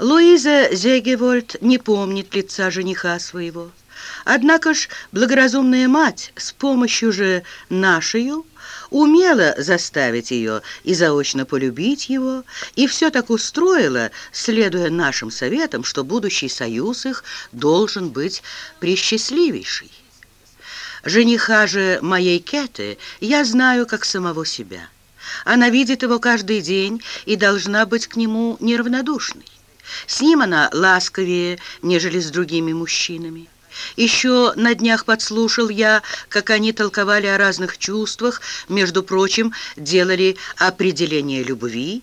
Луиза Зегевольд не помнит лица жениха своего. Однако ж благоразумная мать с помощью же нашей умела заставить ее и заочно полюбить его, и все так устроила, следуя нашим советам, что будущий союз их должен быть присчастливейший. Жениха же моей Кеты я знаю как самого себя. Она видит его каждый день и должна быть к нему неравнодушной. С ним она ласковее, нежели с другими мужчинами. Еще на днях подслушал я, как они толковали о разных чувствах, между прочим, делали определение любви.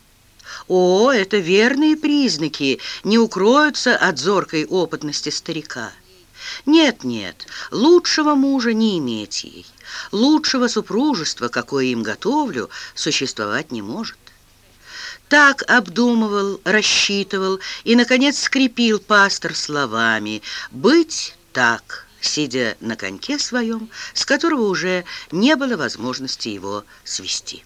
О, это верные признаки, не укроются от зоркой опытности старика. Нет, нет, лучшего мужа не иметь ей. Лучшего супружества, какое им готовлю, существовать не может. Так обдумывал, рассчитывал и, наконец, скрепил пастор словами «быть так», сидя на коньке своем, с которого уже не было возможности его свести.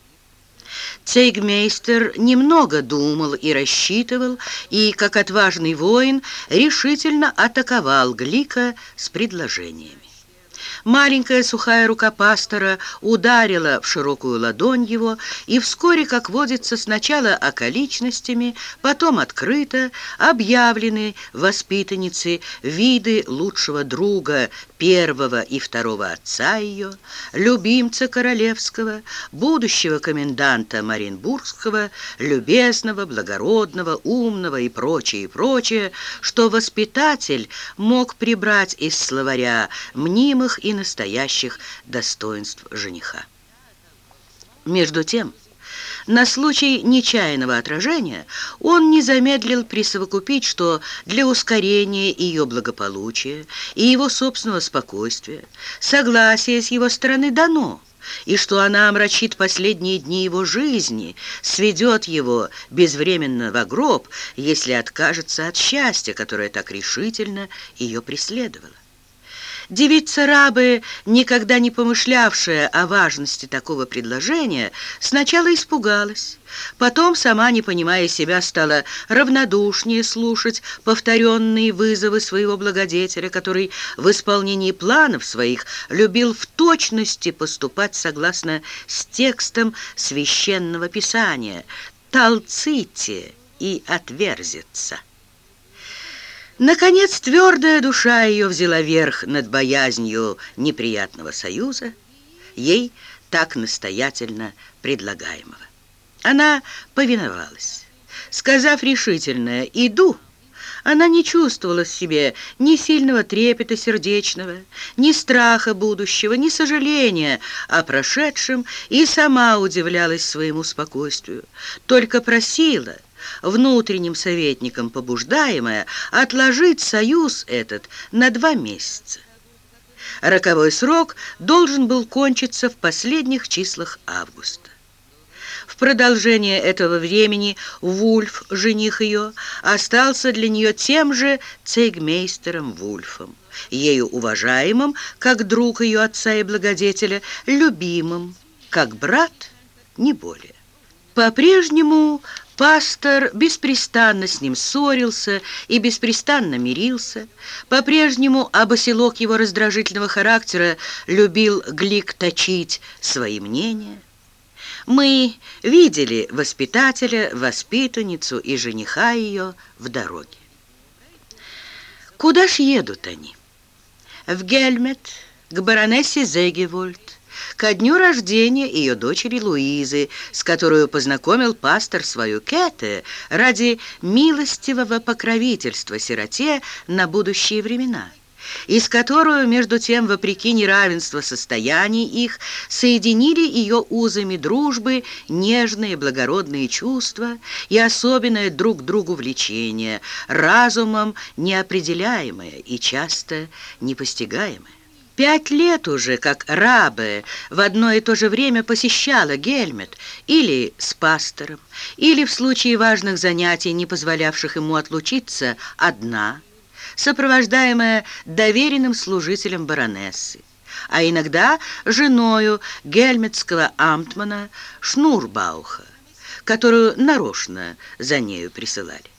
Цейгмейстер немного думал и рассчитывал, и, как отважный воин, решительно атаковал Глика с предложениями. Маленькая сухая рука пастора ударила в широкую ладонь его, и вскоре, как водится, сначала околичностями, потом открыто объявлены воспитанницы виды лучшего друга первого и второго отца ее, любимца королевского, будущего коменданта Маринбургского, любезного, благородного, умного и прочее, и прочее, что воспитатель мог прибрать из словаря мнимых и настоящих достоинств жениха. Между тем, на случай нечаянного отражения он не замедлил присовокупить, что для ускорения ее благополучия и его собственного спокойствия согласие с его стороны дано, и что она омрачит последние дни его жизни, сведет его безвременно в гроб, если откажется от счастья, которое так решительно ее преследовало. Девица-рабы, никогда не помышлявшая о важности такого предложения, сначала испугалась, потом, сама не понимая себя, стала равнодушнее слушать повторенные вызовы своего благодетеля, который в исполнении планов своих любил в точности поступать согласно с текстом священного писания «Талците и отверзится». Наконец, твердая душа ее взяла верх над боязнью неприятного союза, ей так настоятельно предлагаемого. Она повиновалась. Сказав решительное «иду», она не чувствовала в себе ни сильного трепета сердечного, ни страха будущего, ни сожаления о прошедшем и сама удивлялась своему спокойствию, только просила – внутренним советником побуждаемая, отложить союз этот на два месяца. Роковой срок должен был кончиться в последних числах августа. В продолжение этого времени Вульф, жених ее, остался для нее тем же цейгмейстером Вульфом, ею уважаемым, как друг ее отца и благодетеля, любимым, как брат, не более. По-прежнему Пастор беспрестанно с ним ссорился и беспрестанно мирился. По-прежнему обоселок его раздражительного характера любил Глик точить свои мнения. Мы видели воспитателя, воспитанницу и жениха ее в дороге. Куда ж едут они? В Гельмет, к баронессе Зегевольд ко дню рождения ее дочери Луизы, с которой познакомил пастор свою Кэте ради милостивого покровительства сироте на будущие времена и с которую, между тем, вопреки неравенству состояний их, соединили ее узами дружбы нежные благородные чувства и особенное друг другу влечение, разумом неопределяемое и часто непостигаемое. Пять лет уже, как Рабе в одно и то же время посещала Гельмет или с пастором, или в случае важных занятий, не позволявших ему отлучиться, одна, сопровождаемая доверенным служителем баронессы, а иногда женою гельметского амтмана Шнурбауха, которую нарочно за нею присылали.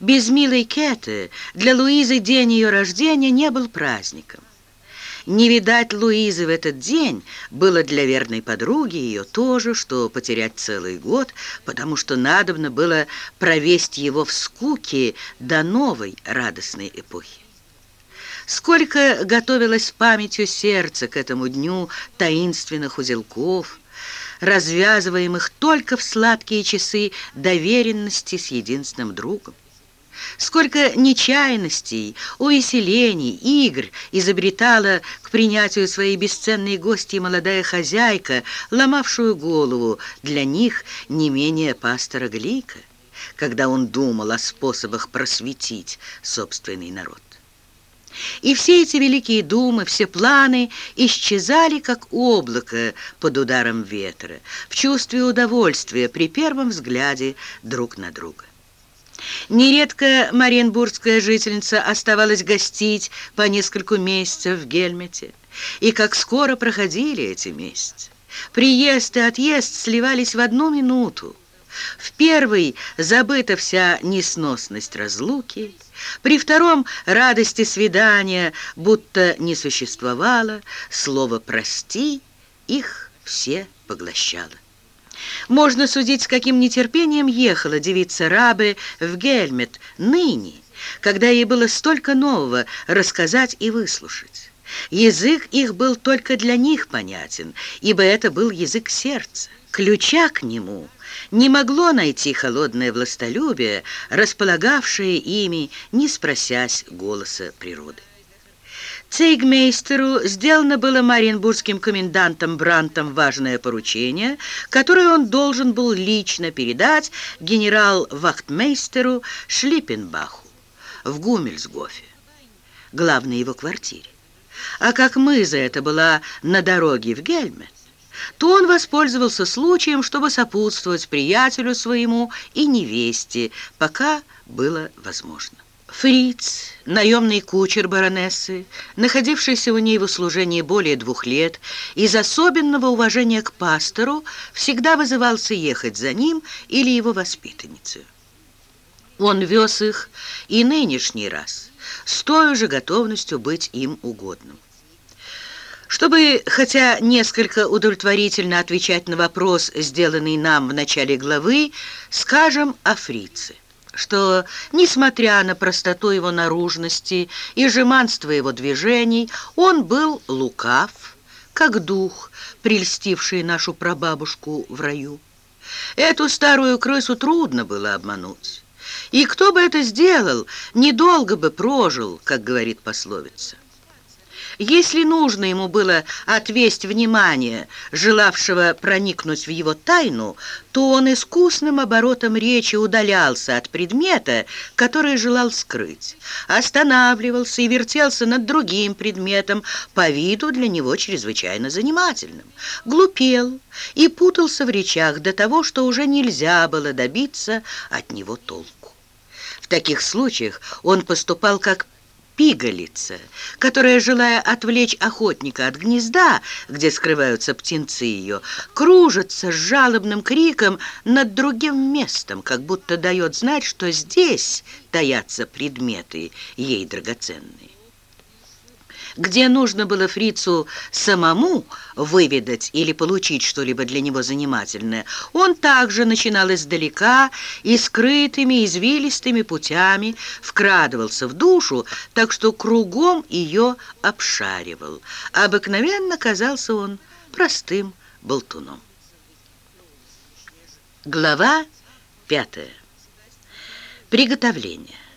Без милой Кеты для Луизы день ее рождения не был праздником. Не видать Луизы в этот день было для верной подруги ее тоже, что потерять целый год, потому что надобно было провести его в скуке до новой радостной эпохи. Сколько готовилось памятью сердца к этому дню таинственных узелков, развязываемых только в сладкие часы доверенности с единственным другом. Сколько нечаянностей, увеселений, игр изобретала к принятию своей бесценной гости молодая хозяйка, ломавшую голову для них не менее пастора Глика, когда он думал о способах просветить собственный народ. И все эти великие думы, все планы исчезали, как облако под ударом ветра, в чувстве удовольствия при первом взгляде друг на друга. Нередко мариенбургская жительница оставалась гостить по нескольку месяцев в Гельмете. И как скоро проходили эти месяцы. Приезд и отъезд сливались в одну минуту. В первый забыта вся несносность разлуки, при втором радости свидания будто не существовало, слово «прости» их все поглощало. Можно судить, с каким нетерпением ехала девица Рабы в Гельмет ныне, когда ей было столько нового рассказать и выслушать. Язык их был только для них понятен, ибо это был язык сердца. Ключа к нему не могло найти холодное властолюбие, располагавшее ими, не спросясь голоса природы. Цейгмейстеру сделано было мариенбургским комендантом Брантом важное поручение, которое он должен был лично передать генерал-вахтмейстеру Шлиппенбаху в Гумельсгофе, главной его квартире. А как мыза это была на дороге в Гельмет, то он воспользовался случаем, чтобы сопутствовать приятелю своему и невесте, пока было возможно. Фриц, наемный кучер баронессы, находившийся у ней в услужении более двух лет, из особенного уважения к пастору всегда вызывался ехать за ним или его воспитанницей. Он вез их и нынешний раз, с той же готовностью быть им угодным. Чтобы, хотя несколько удовлетворительно отвечать на вопрос, сделанный нам в начале главы, скажем о фрице что, несмотря на простоту его наружности и жеманство его движений, он был лукав, как дух, прельстивший нашу прабабушку в раю. Эту старую крысу трудно было обмануть. И кто бы это сделал, недолго бы прожил, как говорит пословица. Если нужно ему было отвесть внимание желавшего проникнуть в его тайну, то он искусным оборотом речи удалялся от предмета, который желал скрыть, останавливался и вертелся над другим предметом, по виду для него чрезвычайно занимательным, глупел и путался в речах до того, что уже нельзя было добиться от него толку. В таких случаях он поступал как пигалица, которая, желая отвлечь охотника от гнезда, где скрываются птенцы ее, кружится с жалобным криком над другим местом, как будто дает знать, что здесь таятся предметы ей драгоценные где нужно было фрицу самому выведать или получить что-либо для него занимательное, он также начинал издалека и скрытыми, извилистыми путями вкрадывался в душу, так что кругом ее обшаривал. Обыкновенно казался он простым болтуном. Глава пятая. Приготовление.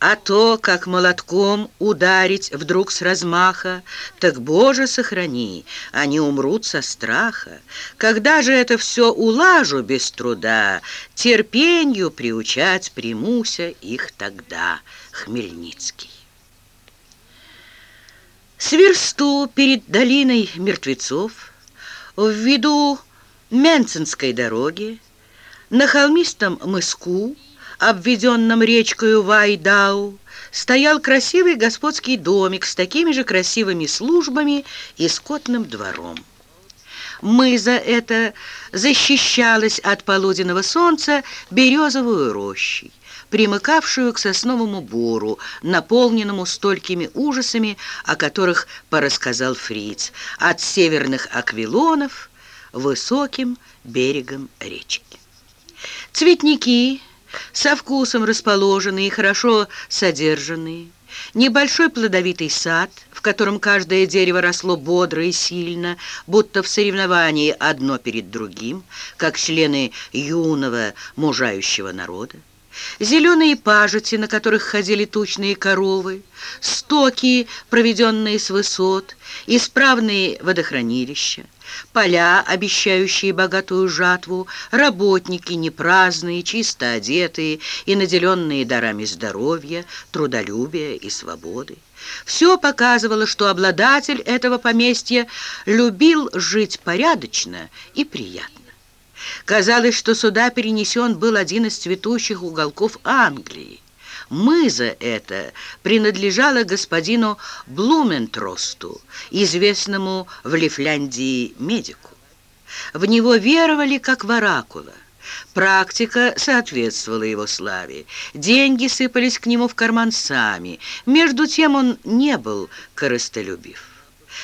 А то, как молотком ударить вдруг с размаха, так, Боже, сохрани, они умрут со страха. Когда же это все улажу без труда, терпенью приучать примуся их тогда, Хмельницкий. С версту перед долиной мертвецов, в виду Менцинской дороги, на холмистом мыску, обведенном речкою Вайдау, стоял красивый господский домик с такими же красивыми службами и скотным двором. Мыза эта защищалась от полуденного солнца березовую рощей, примыкавшую к сосновому бору, наполненному столькими ужасами, о которых порассказал Фриц, от северных аквилонов высоким берегом речки. Цветники, со вкусом расположенные и хорошо содержанные, небольшой плодовитый сад, в котором каждое дерево росло бодро и сильно, будто в соревновании одно перед другим, как члены юного мужающего народа, зеленые пажити, на которых ходили тучные коровы, стоки, проведенные с высот, исправные водохранилища, поля, обещающие богатую жатву, работники непраздные, чисто одетые и наделенные дарами здоровья, трудолюбия и свободы. Все показывало, что обладатель этого поместья любил жить порядочно и приятно. Казалось, что сюда перенесен был один из цветущих уголков Англии. Мыза эта принадлежала господину Блументросту, известному в Лифляндии медику. В него веровали как в оракула. Практика соответствовала его славе. Деньги сыпались к нему в карман сами. Между тем он не был корыстолюбив.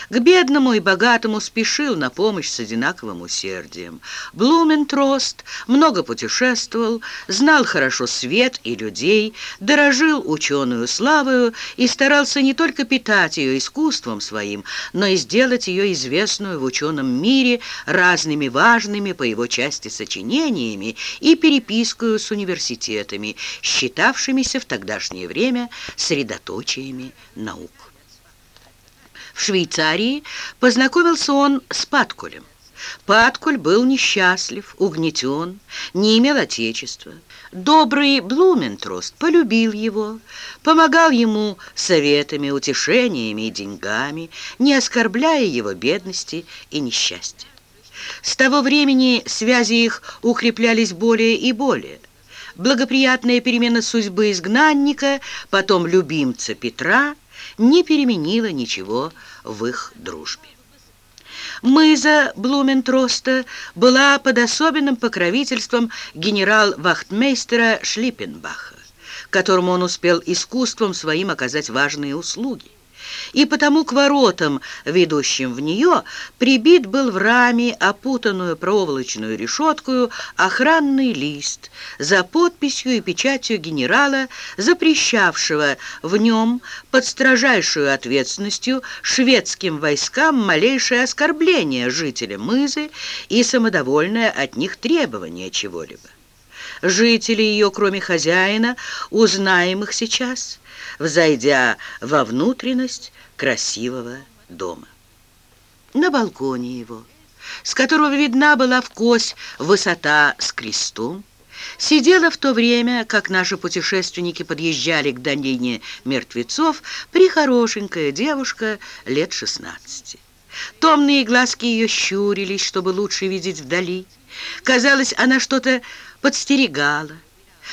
К бедному и богатому спешил на помощь с одинаковым усердием. Блументрост много путешествовал, знал хорошо свет и людей, дорожил ученую славою и старался не только питать ее искусством своим, но и сделать ее известную в ученом мире разными важными по его части сочинениями и перепискою с университетами, считавшимися в тогдашнее время средоточиями наук. В Швейцарии познакомился он с Паткулем. Паткуль был несчастлив, угнетен, не имел отечества. Добрый Блументрост полюбил его, помогал ему советами, утешениями и деньгами, не оскорбляя его бедности и несчастья. С того времени связи их укреплялись более и более. Благоприятная перемена судьбы изгнанника, потом любимца Петра – не переменила ничего в их дружбе. Мыза Блументроста была под особенным покровительством генерал-вахтмейстера Шлиппенбаха, которому он успел искусством своим оказать важные услуги и потому к воротам, ведущим в нее, прибит был в раме, опутанную проволочную решеткою, охранный лист за подписью и печатью генерала, запрещавшего в нем под строжайшую ответственностью шведским войскам малейшее оскорбление жителям Мызы и самодовольное от них требование чего-либо. Жители ее, кроме хозяина, узнаем их сейчас – взойдя во внутренность красивого дома. На балконе его, с которого видна была вкось высота с крестом, сидела в то время, как наши путешественники подъезжали к долине мертвецов, прихорошенькая девушка лет шестнадцати. Томные глазки ее щурились, чтобы лучше видеть вдали. Казалось, она что-то подстерегала,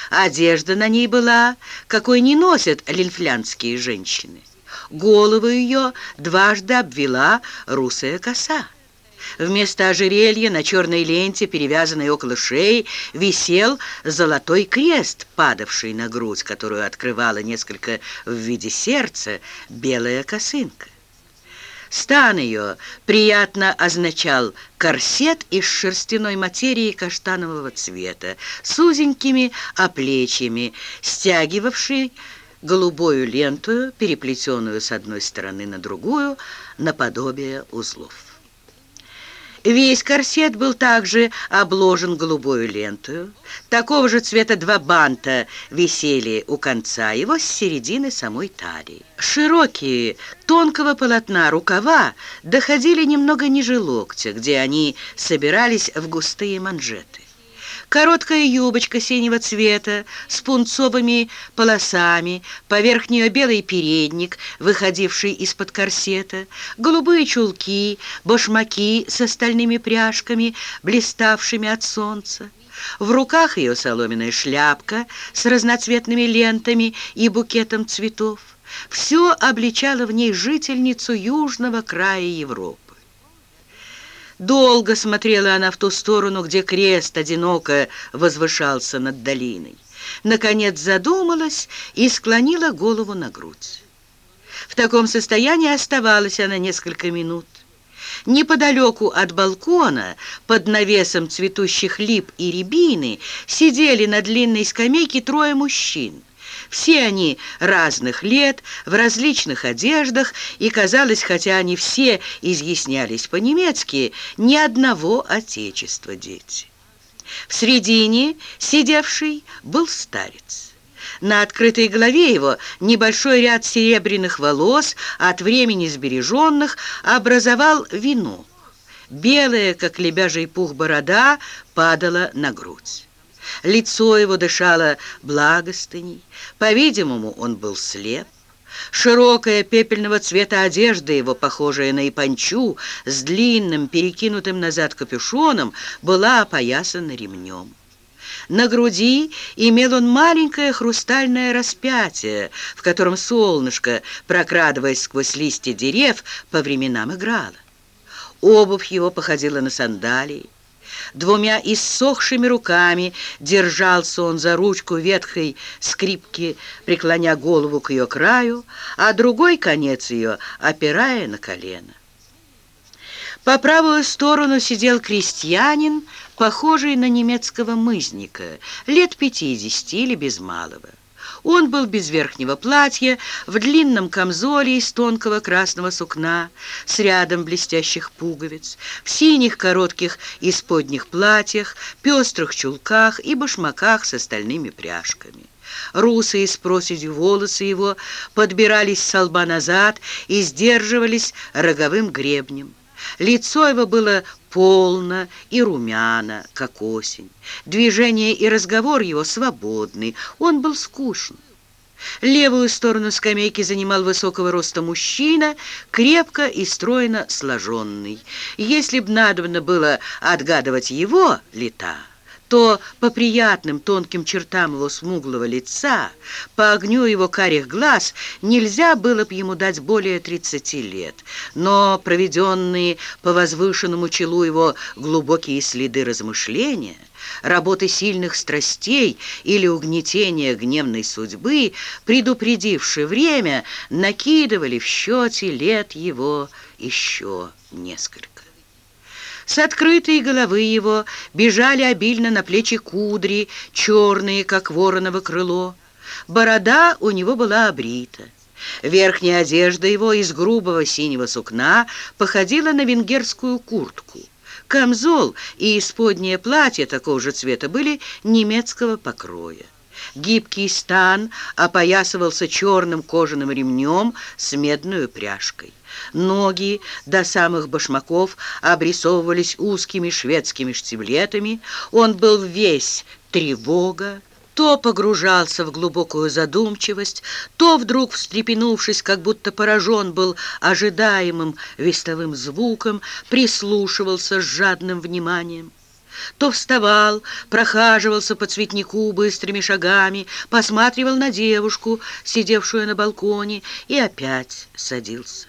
Одежда на ней была, какой не носят линфлянские женщины. Голову ее дважды обвела русая коса. Вместо ожерелья на черной ленте, перевязанной около шеи, висел золотой крест, падавший на грудь, которую открывала несколько в виде сердца белая косынка. Стан ее приятно означал корсет из шерстяной материи каштанового цвета с узенькими оплечьями, стягивавший голубую ленту, переплетенную с одной стороны на другую, наподобие узлов. Весь корсет был также обложен голубой лентой. Такого же цвета два банта висели у конца его с середины самой талии. Широкие, тонкого полотна рукава доходили немного ниже локтя, где они собирались в густые манжеты. Короткая юбочка синего цвета с пунцовыми полосами, поверх нее белый передник, выходивший из-под корсета, голубые чулки, башмаки с остальными пряжками, блиставшими от солнца. В руках ее соломенная шляпка с разноцветными лентами и букетом цветов. Все обличало в ней жительницу южного края Европы. Долго смотрела она в ту сторону, где крест одиноко возвышался над долиной. Наконец задумалась и склонила голову на грудь. В таком состоянии оставалась она несколько минут. Неподалеку от балкона, под навесом цветущих лип и рябины, сидели на длинной скамейке трое мужчин. Все они разных лет, в различных одеждах, и, казалось, хотя они все изъяснялись по-немецки, ни одного отечества дети. В середине сидевший был старец. На открытой голове его небольшой ряд серебряных волос, от времени сбереженных, образовал венок. Белая, как лебяжий пух борода, падала на грудь. Лицо его дышало благостыней. По-видимому, он был слеп. Широкая пепельного цвета одежда его, похожая на ипанчу, с длинным, перекинутым назад капюшоном, была опоясана ремнем. На груди имел он маленькое хрустальное распятие, в котором солнышко, прокрадываясь сквозь листья дерев, по временам играло. Обувь его походила на сандалии. Двумя иссохшими руками держался он за ручку ветхой скрипки, преклоня голову к ее краю, а другой конец ее опирая на колено. По правую сторону сидел крестьянин, похожий на немецкого мызника, лет пятидесяти или без малого. Он был без верхнего платья, в длинном камзоле из тонкого красного сукна, с рядом блестящих пуговиц, в синих коротких исподних платьях, пестрых чулках и башмаках с остальными пряжками. Русые с проседью волосы его подбирались с лба назад и сдерживались роговым гребнем. Лицо его было полно и румяно, как осень. Движение и разговор его свободны, он был скучен. Левую сторону скамейки занимал высокого роста мужчина, крепко и стройно сложенный. Если б надобно было отгадывать его лета, то по приятным тонким чертам его смуглого лица, по огню его карих глаз нельзя было бы ему дать более 30 лет, но проведенные по возвышенному челу его глубокие следы размышления, работы сильных страстей или угнетения гневной судьбы, предупредившие время, накидывали в счете лет его еще несколько. С открытой головы его бежали обильно на плечи кудри, черные, как вороново крыло. Борода у него была обрита. Верхняя одежда его из грубого синего сукна походила на венгерскую куртку. Камзол и исподнее платье такого же цвета были немецкого покроя. Гибкий стан опоясывался черным кожаным ремнем с медной пряжкой. Ноги до самых башмаков обрисовывались узкими шведскими штиблетами. Он был весь тревога, то погружался в глубокую задумчивость, то вдруг, встрепенувшись, как будто поражен был ожидаемым вестовым звуком, прислушивался с жадным вниманием. То вставал, прохаживался по цветнику быстрыми шагами, посматривал на девушку, сидевшую на балконе, и опять садился.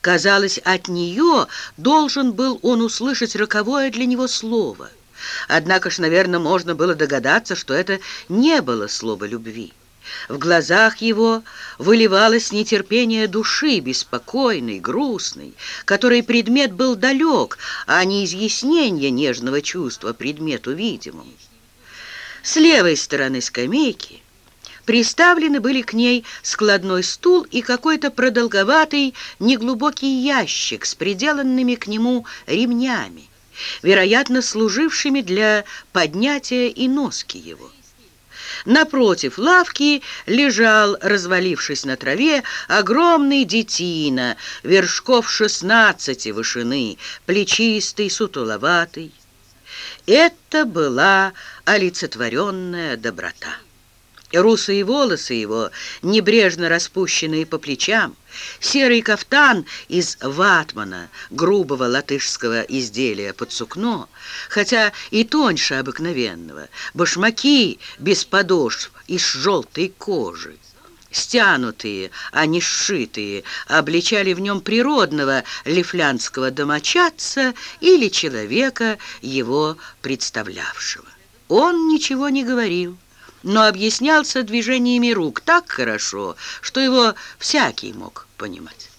Казалось, от нее должен был он услышать роковое для него слово. Однако ж, наверное, можно было догадаться, что это не было слово любви. В глазах его выливалось нетерпение души, беспокойной, грустной, которой предмет был далек, а не изъяснение нежного чувства предмету видимому. С левой стороны скамейки Приставлены были к ней складной стул и какой-то продолговатый неглубокий ящик с приделанными к нему ремнями, вероятно, служившими для поднятия и носки его. Напротив лавки лежал, развалившись на траве, огромный детина, вершков шестнадцати вышины, плечистый, сутуловатый. Это была олицетворенная доброта. Русые волосы его, небрежно распущенные по плечам, серый кафтан из ватмана, грубого латышского изделия под сукно, хотя и тоньше обыкновенного, башмаки без подошв из желтой кожи. стянутые, а не сшитые, обличали в нем природного лифлянского домочадца или человека, его представлявшего. Он ничего не говорил, но объяснялся движениями рук так хорошо, что его всякий мог понимать.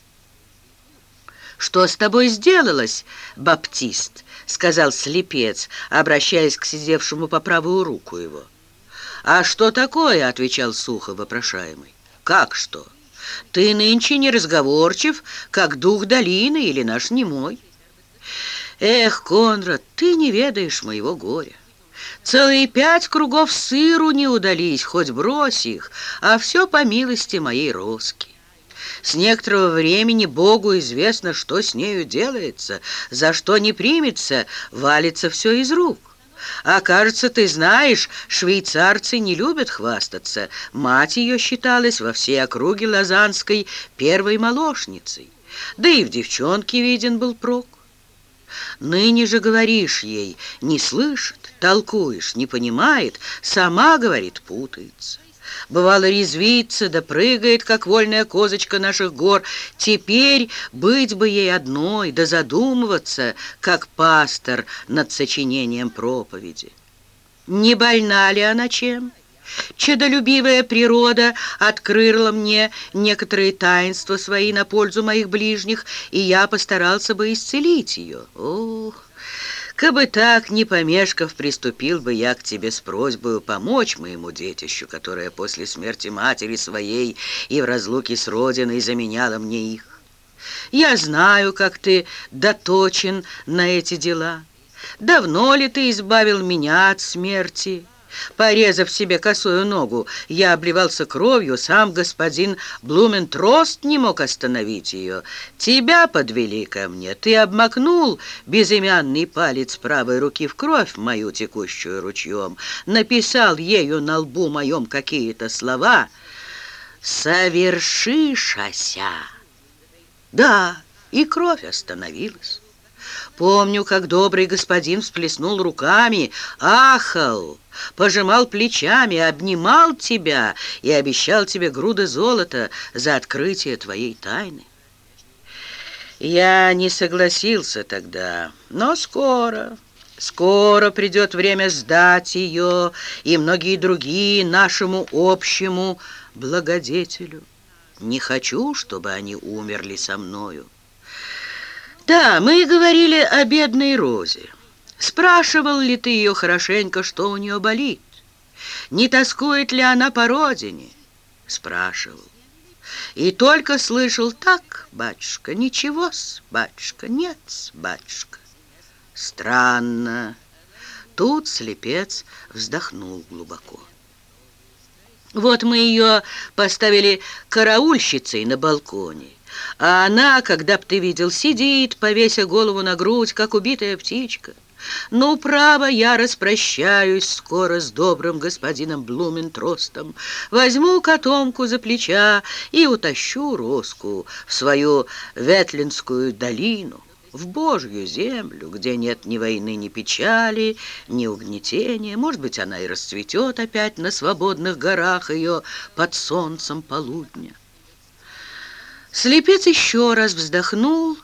«Что с тобой сделалось, Баптист?» — сказал слепец, обращаясь к сидевшему по правую руку его. «А что такое?» — отвечал сухо вопрошаемый. «Как что? Ты нынче не разговорчив, как дух долины или наш немой». «Эх, Конрад, ты не ведаешь моего горя. Целые пять кругов сыру не удались, хоть брось их, а все по милости моей Роски. С некоторого времени Богу известно, что с нею делается, за что не примется, валится все из рук. А кажется, ты знаешь, швейцарцы не любят хвастаться. Мать ее считалась во всей округе Лозанской первой молочницей. Да и в девчонке виден был прок. Ныне же говоришь ей, не слышит, толкуешь, не понимает, сама, говорит, путается. Бывало, резвится да прыгает, как вольная козочка наших гор. Теперь быть бы ей одной, да задумываться, как пастор над сочинением проповеди. Не больна ли она чем? Чадолюбивая природа открыла мне некоторые таинства свои на пользу моих ближних, и я постарался бы исцелить ее. Ох! Кабы так, не помешков, приступил бы я к тебе с просьбой помочь моему детищу, которое после смерти матери своей и в разлуке с родиной заменяло мне их. Я знаю, как ты доточен на эти дела. Давно ли ты избавил меня от смерти?» Порезав себе косую ногу, я обливался кровью, сам господин Блументрост не мог остановить ее. Тебя подвели ко мне, ты обмакнул безымянный палец правой руки в кровь мою, текущую ручьем, написал ею на лбу моем какие-то слова «Совершишася». Да, и кровь остановилась. Помню, как добрый господин всплеснул руками, ахал, пожимал плечами, обнимал тебя и обещал тебе груды золота за открытие твоей тайны. Я не согласился тогда, но скоро, скоро придет время сдать ее и многие другие нашему общему благодетелю. Не хочу, чтобы они умерли со мною. Да, мы говорили о бедной Розе. Спрашивал ли ты ее хорошенько, что у нее болит? Не тоскует ли она по родине? Спрашивал. И только слышал так, батюшка, ничего-с, батюшка, нет батюшка. Странно. Тут слепец вздохнул глубоко. Вот мы ее поставили караульщицей на балконе. А она, когда б ты видел, сидит, повеся голову на грудь, как убитая птичка. Ну, право, я распрощаюсь скоро с добрым господином Блументростом, возьму котомку за плеча и утащу Роску в свою Ветлинскую долину, в Божью землю, где нет ни войны, ни печали, ни угнетения. Может быть, она и расцветет опять на свободных горах ее под солнцем полудня. Слепец еще раз вздохнул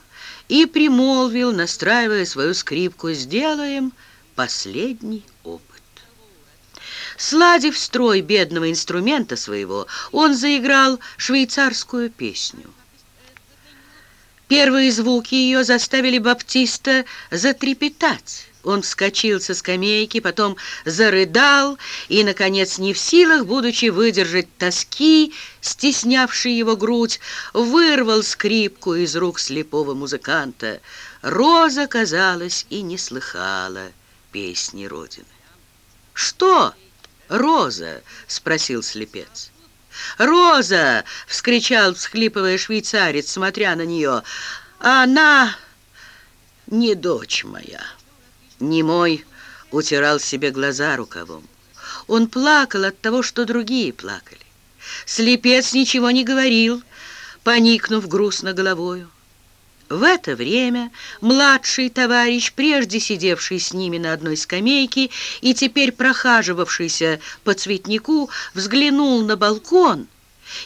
и примолвил, настраивая свою скрипку, «Сделаем последний опыт». Сладив строй бедного инструмента своего, он заиграл швейцарскую песню. Первые звуки ее заставили Баптиста затрепетать. Он вскочил со скамейки, потом зарыдал и, наконец, не в силах, будучи выдержать тоски, стеснявшей его грудь, вырвал скрипку из рук слепого музыканта. Роза, казалось, и не слыхала песни Родины. «Что, Роза?» — спросил слепец. «Роза!» — вскричал, всхлипывая швейцарец, смотря на нее. «Она не дочь моя». Немой утирал себе глаза рукавом. Он плакал от того, что другие плакали. Слепец ничего не говорил, поникнув грустно головою. В это время младший товарищ, прежде сидевший с ними на одной скамейке и теперь прохаживавшийся по цветнику, взглянул на балкон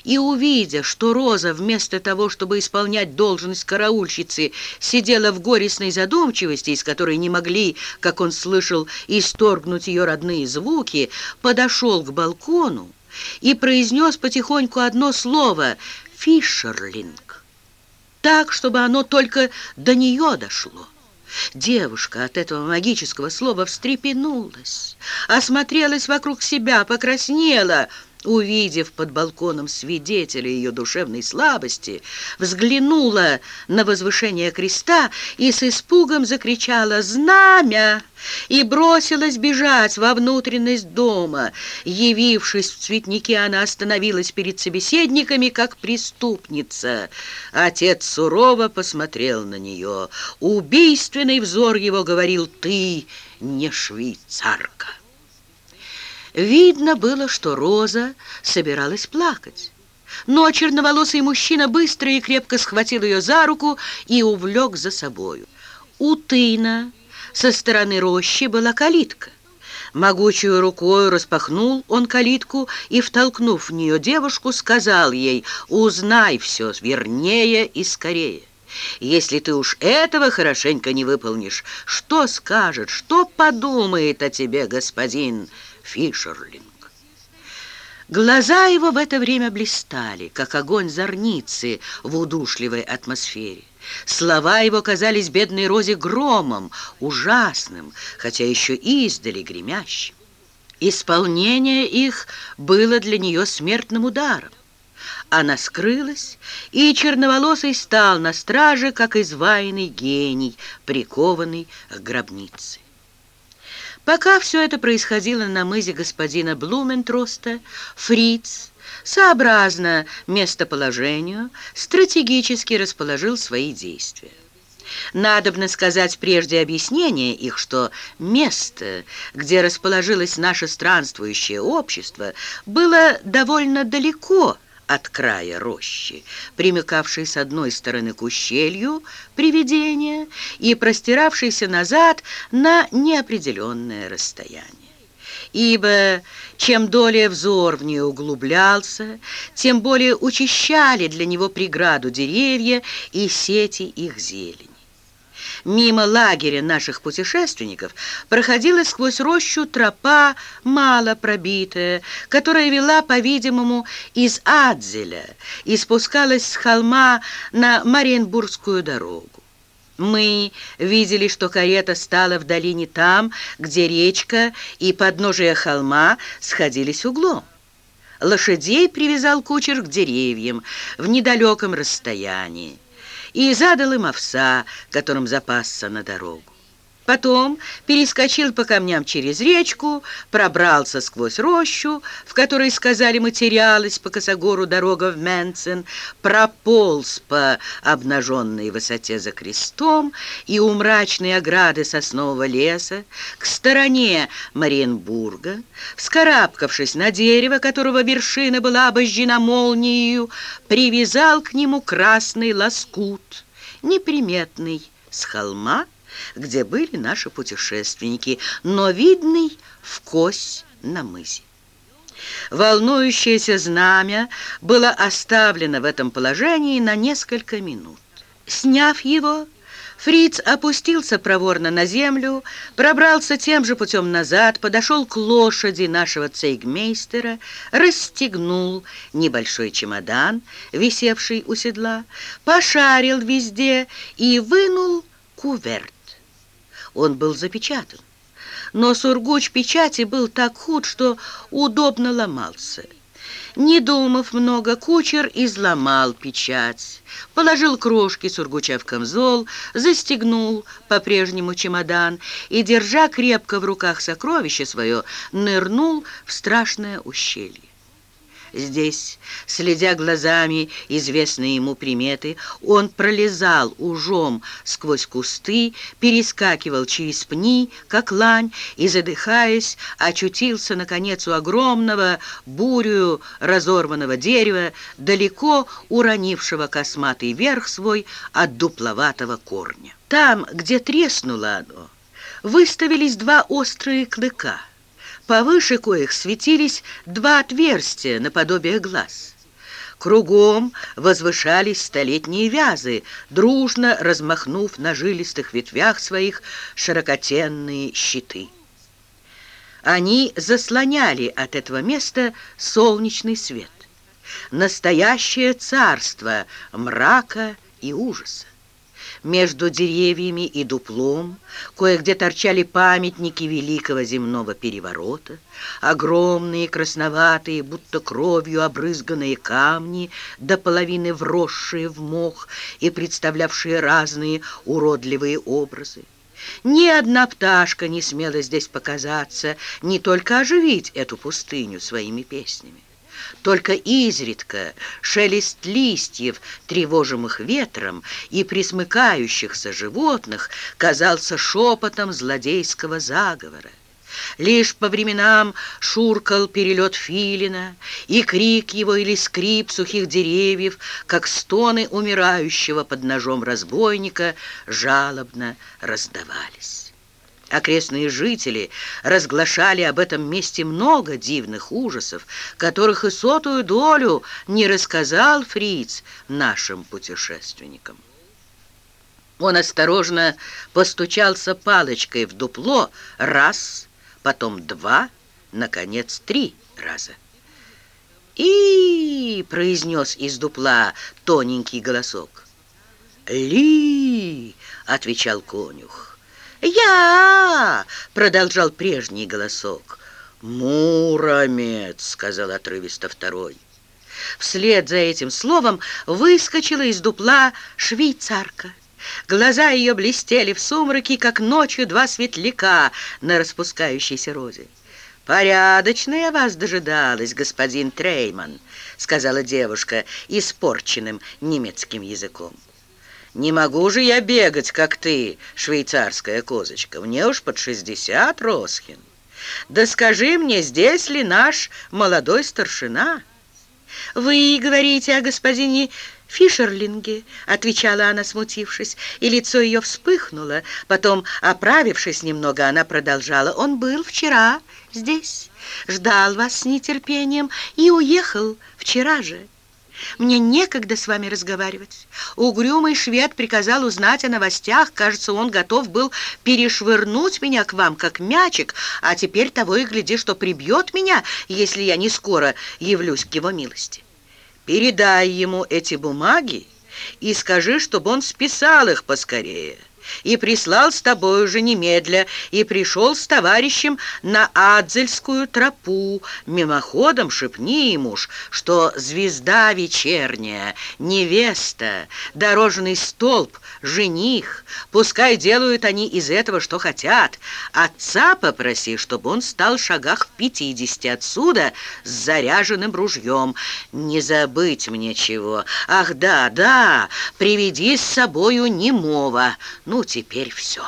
и, увидя, что Роза вместо того, чтобы исполнять должность караульщицы, сидела в горестной задумчивости, из которой не могли, как он слышал, исторгнуть ее родные звуки, подошел к балкону и произнес потихоньку одно слово «Фишерлинг», так, чтобы оно только до нее дошло. Девушка от этого магического слова встрепенулась, осмотрелась вокруг себя, покраснела — увидев под балконом свидетеля ее душевной слабости, взглянула на возвышение креста и с испугом закричала «Знамя!» и бросилась бежать во внутренность дома. Явившись в цветнике, она остановилась перед собеседниками, как преступница. Отец сурово посмотрел на нее. Убийственный взор его говорил «Ты не швейцарка». Видно было, что Роза собиралась плакать. Но черноволосый мужчина быстро и крепко схватил ее за руку и увлек за собою. У тына со стороны рощи была калитка. Могучую рукой распахнул он калитку и, втолкнув в нее девушку, сказал ей «Узнай все вернее и скорее». Если ты уж этого хорошенько не выполнишь, что скажет, что подумает о тебе господин Фишерлинг. Глаза его в это время блистали, как огонь зорницы в удушливой атмосфере. Слова его казались бедной Розе громом, ужасным, хотя еще издали гремящим. Исполнение их было для нее смертным ударом. Она скрылась, и черноволосый стал на страже, как изваянный гений, прикованный к гробнице. Пока все это происходило на мызе господина Блументроста, Фриц, сообразно местоположению, стратегически расположил свои действия. Надобно сказать прежде объяснение их, что место, где расположилось наше странствующее общество, было довольно далеко от края рощи, примыкавшей с одной стороны к ущелью привидения и простиравшейся назад на неопределенное расстояние. Ибо чем долее взор в нее углублялся, тем более учащали для него преграду деревья и сети их зелени. Мимо лагеря наших путешественников проходила сквозь рощу тропа, мало пробитая, которая вела, по-видимому, из Адзеля и спускалась с холма на Мариенбургскую дорогу. Мы видели, что карета стала в долине там, где речка и подножие холма сходились углом. Лошадей привязал кучер к деревьям в недалеком расстоянии и задал им овса, которым запасся на дорогу. Потом перескочил по камням через речку, пробрался сквозь рощу, в которой, сказали мы, по косогору дорога в Менцен, прополз по обнаженной высоте за крестом и у мрачной ограды соснового леса к стороне Мариенбурга, вскарабкавшись на дерево, которого вершина была обожжена молнией, привязал к нему красный лоскут, неприметный с холма, где были наши путешественники, но видный в кость на мызе. Волнующееся знамя было оставлено в этом положении на несколько минут. Сняв его, Фриц опустился проворно на землю, пробрался тем же путем назад, подошел к лошади нашего цейгмейстера, расстегнул небольшой чемодан, висевший у седла, пошарил везде и вынул куверт. Он был запечатан. Но сургуч печати был так худ, что удобно ломался. Не думав много, кучер изломал печать, положил крошки сургуча в камзол, застегнул по-прежнему чемодан и, держа крепко в руках сокровище свое, нырнул в страшное ущелье. Здесь, следя глазами известные ему приметы, он пролезал ужом сквозь кусты, перескакивал через пни, как лань, и, задыхаясь, очутился, наконец, у огромного бурю разорванного дерева, далеко уронившего косматый верх свой от дупловатого корня. Там, где треснуло оно, выставились два острые клыка — Повыше коих светились два отверстия наподобие глаз. Кругом возвышались столетние вязы, дружно размахнув на жилистых ветвях своих широкотенные щиты. Они заслоняли от этого места солнечный свет. Настоящее царство мрака и ужаса. Между деревьями и дуплом кое-где торчали памятники великого земного переворота, огромные красноватые, будто кровью обрызганные камни, до половины вросшие в мох и представлявшие разные уродливые образы. Ни одна пташка не смела здесь показаться, не только оживить эту пустыню своими песнями. Только изредка шелест листьев, тревожимых ветром, и присмыкающихся животных казался шепотом злодейского заговора. Лишь по временам шуркал перелет филина, и крик его или скрип сухих деревьев, как стоны умирающего под ножом разбойника, жалобно раздавались. Окрестные жители разглашали об этом месте много дивных ужасов, которых и сотую долю не рассказал Фриц нашим путешественникам. Он осторожно постучался палочкой в дупло раз, потом два, наконец, три раза. «И!» — произнес из дупла тоненький голосок. «Ли!» — отвечал конюх. «Я!» — продолжал прежний голосок. «Муромец!» — сказал отрывисто второй. Вслед за этим словом выскочила из дупла швейцарка. Глаза ее блестели в сумраке, как ночью два светляка на распускающейся розе. «Порядочная вас дожидалась, господин Трейман», — сказала девушка испорченным немецким языком. Не могу же я бегать, как ты, швейцарская козочка. Мне уж под шестьдесят, Росхин. Да скажи мне, здесь ли наш молодой старшина? Вы говорите о господине Фишерлинге, отвечала она, смутившись, и лицо ее вспыхнуло. Потом, оправившись немного, она продолжала. Он был вчера здесь, ждал вас с нетерпением и уехал вчера же. Мне некогда с вами разговаривать. Угрюмый швед приказал узнать о новостях. Кажется, он готов был перешвырнуть меня к вам, как мячик, а теперь того и гляди, что прибьет меня, если я не скоро явлюсь к его милости. Передай ему эти бумаги и скажи, чтобы он списал их поскорее» и прислал с тобой уже немедля, и пришел с товарищем на Адзельскую тропу. Мимоходом шепни ему, что звезда вечерняя, невеста, дорожный столб, жених, пускай делают они из этого, что хотят. Отца попроси, чтобы он стал в шагах в пятидесяти отсюда с заряженным ружьем. Не забыть мне чего. Ах, да, да, приведи с собою немого. Ну, теперь все.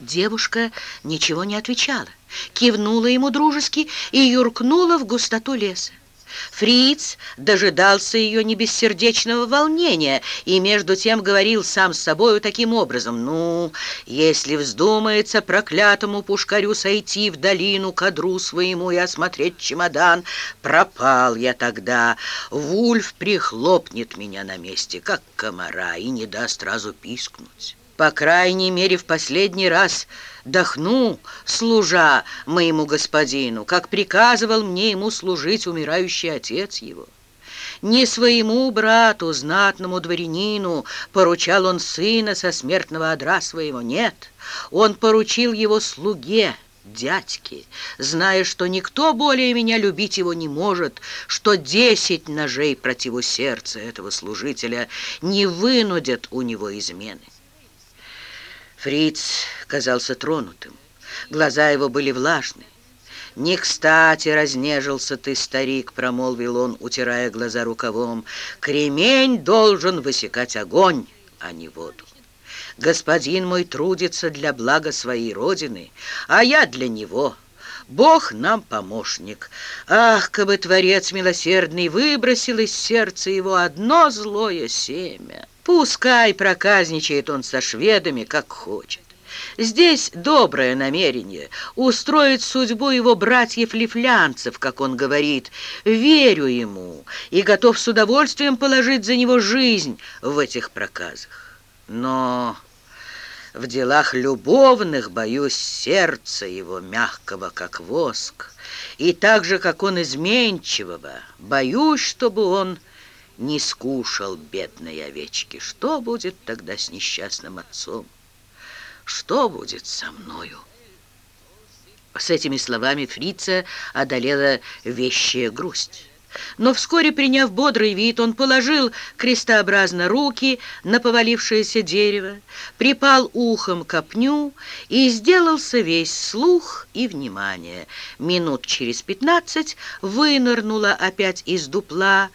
Девушка ничего не отвечала, кивнула ему дружески и юркнула в густоту леса. Фриц дожидался ее не бессердечного волнения и между тем говорил сам с собою таким образом. «Ну, если вздумается проклятому пушкарю сойти в долину кадру своему и осмотреть чемодан, пропал я тогда. Вульф прихлопнет меня на месте, как комара, и не даст сразу пискнуть». По крайней мере, в последний раз дохну, служа моему господину, как приказывал мне ему служить умирающий отец его. Не своему брату, знатному дворянину, поручал он сына со смертного одра своего, нет. Он поручил его слуге, дядьке, зная, что никто более меня любить его не может, что десять ножей против сердца этого служителя не вынудят у него измены. Фриц казался тронутым. Глаза его были влажны. «Не кстати разнежился ты, старик», — промолвил он, утирая глаза рукавом. «Кремень должен высекать огонь, а не воду. Господин мой трудится для блага своей родины, а я для него». Бог нам помощник. Ах, как бы Творец милосердный выбросил из сердца его одно злое семя. Пускай проказничает он со шведами, как хочет. Здесь доброе намерение устроить судьбу его братьев-лифлянцев, как он говорит. Верю ему и готов с удовольствием положить за него жизнь в этих проказах. Но в делах любовных боюсь сердца его мягкого, как воск, и так же, как он изменчивого, боюсь, чтобы он не скушал бедной овечки. Что будет тогда с несчастным отцом? Что будет со мною? С этими словами фрица одолела вещая грусть. Но вскоре, приняв бодрый вид, он положил крестообразно руки на повалившееся дерево, припал ухом к опню и сделался весь слух и внимание. Минут через пятнадцать вынырнула опять из дупла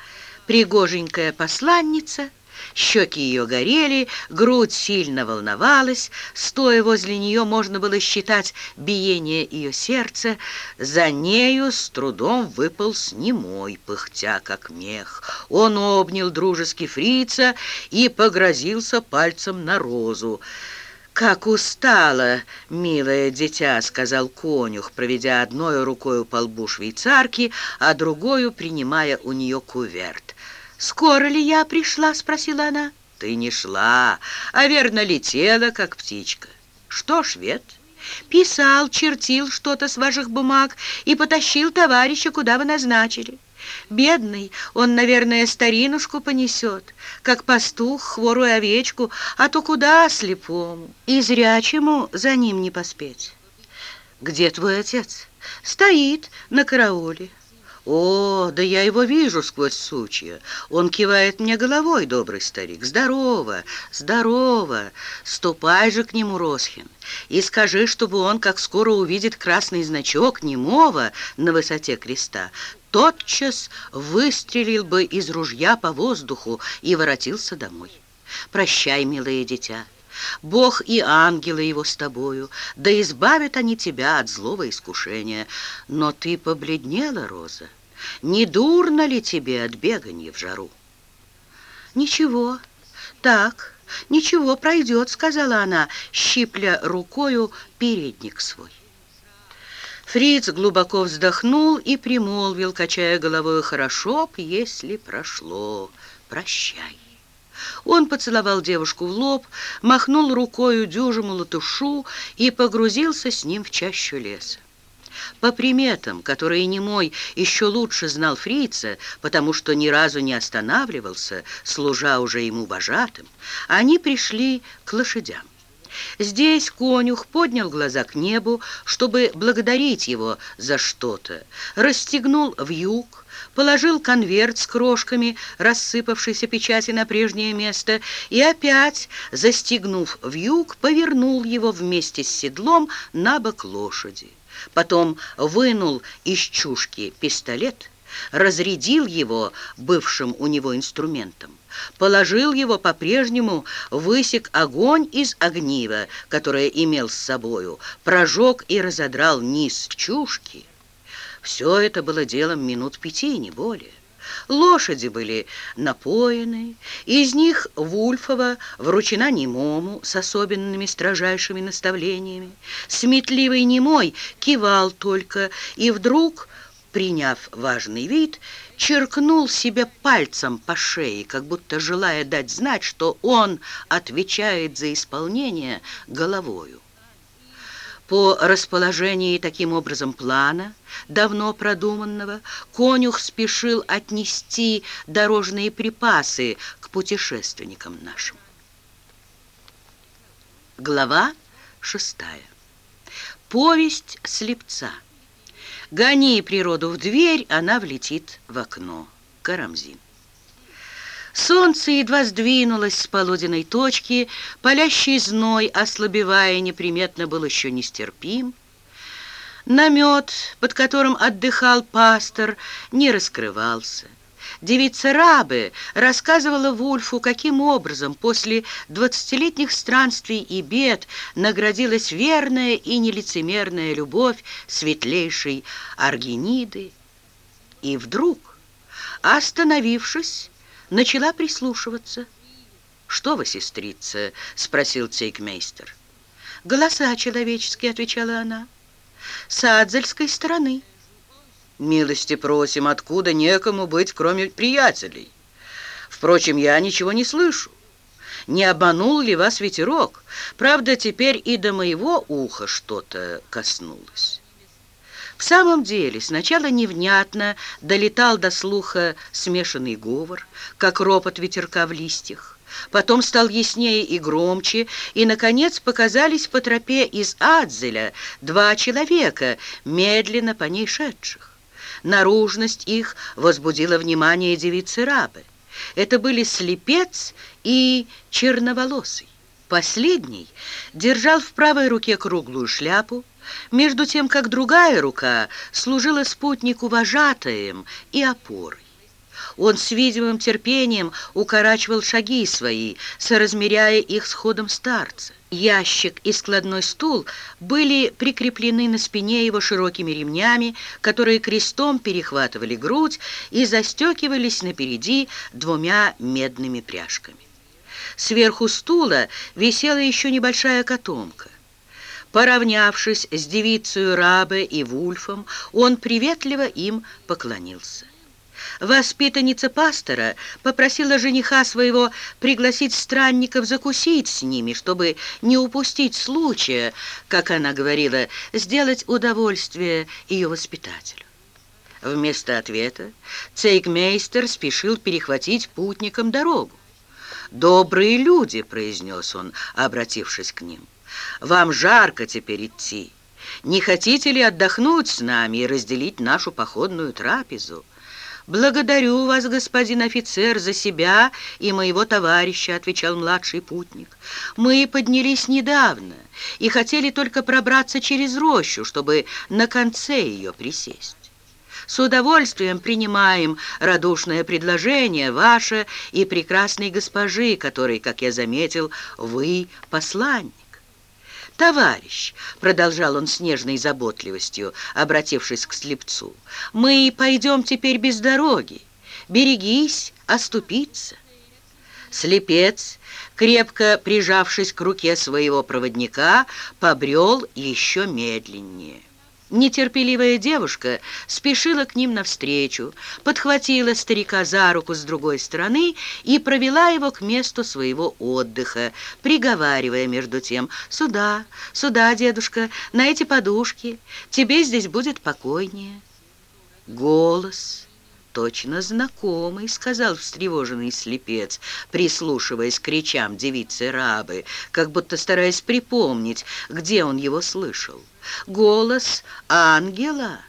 пригоженькая посланница — Щеки ее горели, грудь сильно волновалась. Стоя возле нее, можно было считать биение ее сердца. За нею с трудом выпал немой, пыхтя, как мех. Он обнял дружески фрица и погрозился пальцем на розу. «Как устала, милое дитя!» — сказал конюх, проведя одной рукой по лбу швейцарки, а другой принимая у нее куверт. «Скоро ли я пришла?» — спросила она. «Ты не шла, а верно летела, как птичка. Что, швед?» «Писал, чертил что-то с ваших бумаг и потащил товарища, куда вы назначили. Бедный, он, наверное, старинушку понесет, как пастух хворую овечку, а то куда слепому, и зрячему за ним не поспеть». «Где твой отец?» «Стоит на карауле». «О, да я его вижу сквозь сучья. Он кивает мне головой, добрый старик. Здорово, здорово. Ступай же к нему, Росхин, и скажи, чтобы он, как скоро увидит красный значок немого на высоте креста, тотчас выстрелил бы из ружья по воздуху и воротился домой. Прощай, милое дитя». Бог и ангелы его с тобою, да избавят они тебя от злого искушения. Но ты побледнела, Роза. Не дурно ли тебе от бегания в жару? Ничего, так, ничего, пройдет, сказала она, щипля рукою передник свой. Фриц глубоко вздохнул и примолвил, качая головой, «Хорошо б, если прошло. Прощай». Он поцеловал девушку в лоб, махнул рукою дюжему латушу и погрузился с ним в чащу леса. По приметам, которые немой еще лучше знал фрица, потому что ни разу не останавливался, служа уже ему вожатым, они пришли к лошадям. Здесь конюх поднял глаза к небу, чтобы благодарить его за что-то, расстегнул вьюг, положил конверт с крошками рассыпавшейся печати на прежнее место и опять, застегнув вьюг, повернул его вместе с седлом на бок лошади. Потом вынул из чушки пистолет, разрядил его бывшим у него инструментом, положил его по-прежнему, высек огонь из огнива, которое имел с собою, прожег и разодрал низ чушки. Все это было делом минут пяти, не более. Лошади были напоены, из них Вульфова вручена немому с особенными строжайшими наставлениями. Сметливый немой кивал только, и вдруг, приняв важный вид, черкнул себе пальцем по шее, как будто желая дать знать, что он отвечает за исполнение головою. По расположении таким образом плана, давно продуманного, конюх спешил отнести дорожные припасы к путешественникам нашим. Глава шестая. Повесть слепца. Гони природу в дверь, она влетит в окно. Карамзин. Солнце едва сдвинулось с полуденной точки, палящий зной, ослабевая неприметно, был еще нестерпим. Намет, под которым отдыхал пастор, не раскрывался. Девица Рабы рассказывала Вульфу, каким образом после двадцатилетних странствий и бед наградилась верная и нелицемерная любовь светлейшей Аргениды. И вдруг, остановившись, начала прислушиваться. «Что вы, сестрица?» — спросил цейкмейстер. «Голоса человеческие», — отвечала она. «С Адзельской стороны». «Милости просим, откуда некому быть, кроме приятелей? Впрочем, я ничего не слышу. Не обманул ли вас ветерок? Правда, теперь и до моего уха что-то коснулось». В самом деле, сначала невнятно долетал до слуха смешанный говор, как ропот ветерка в листьях. Потом стал яснее и громче, и, наконец, показались по тропе из Адзеля два человека, медленно по ней шедших. Наружность их возбудила внимание девицы Рабы. Это были слепец и черноволосый. Последний держал в правой руке круглую шляпу, между тем как другая рука служила спутнику вожатаем и опорой. Он с видимым терпением укорачивал шаги свои, соразмеряя их с ходом старца. Ящик и складной стул были прикреплены на спине его широкими ремнями, которые крестом перехватывали грудь и застекивались напереди двумя медными пряжками. Сверху стула висела еще небольшая котомка. Поравнявшись с девицей Рабе и Вульфом, он приветливо им поклонился. Воспитанница пастора попросила жениха своего пригласить странников закусить с ними, чтобы не упустить случая, как она говорила, сделать удовольствие ее воспитателю. Вместо ответа цейгмейстер спешил перехватить путникам дорогу. «Добрые люди», — произнес он, обратившись к ним, — вам жарко теперь идти. Не хотите ли отдохнуть с нами и разделить нашу походную трапезу? «Благодарю вас, господин офицер, за себя и моего товарища», — отвечал младший путник. «Мы поднялись недавно и хотели только пробраться через рощу, чтобы на конце ее присесть. С удовольствием принимаем радушное предложение ваше и прекрасной госпожи, которой, как я заметил, вы посланник. «Товарищ», — продолжал он с нежной заботливостью, обратившись к слепцу, «мы пойдем теперь без дороги. Берегись оступиться». Слепец, крепко прижавшись к руке своего проводника, побрел еще медленнее. Нетерпеливая девушка спешила к ним навстречу, подхватила старика за руку с другой стороны и провела его к месту своего отдыха, приговаривая между тем «Сюда, сюда, дедушка, на эти подушки, тебе здесь будет покойнее». Голос точно знакомый», — сказал встревоженный слепец, прислушиваясь к речам девицы-рабы, как будто стараясь припомнить, где он его слышал. «Голос ангела».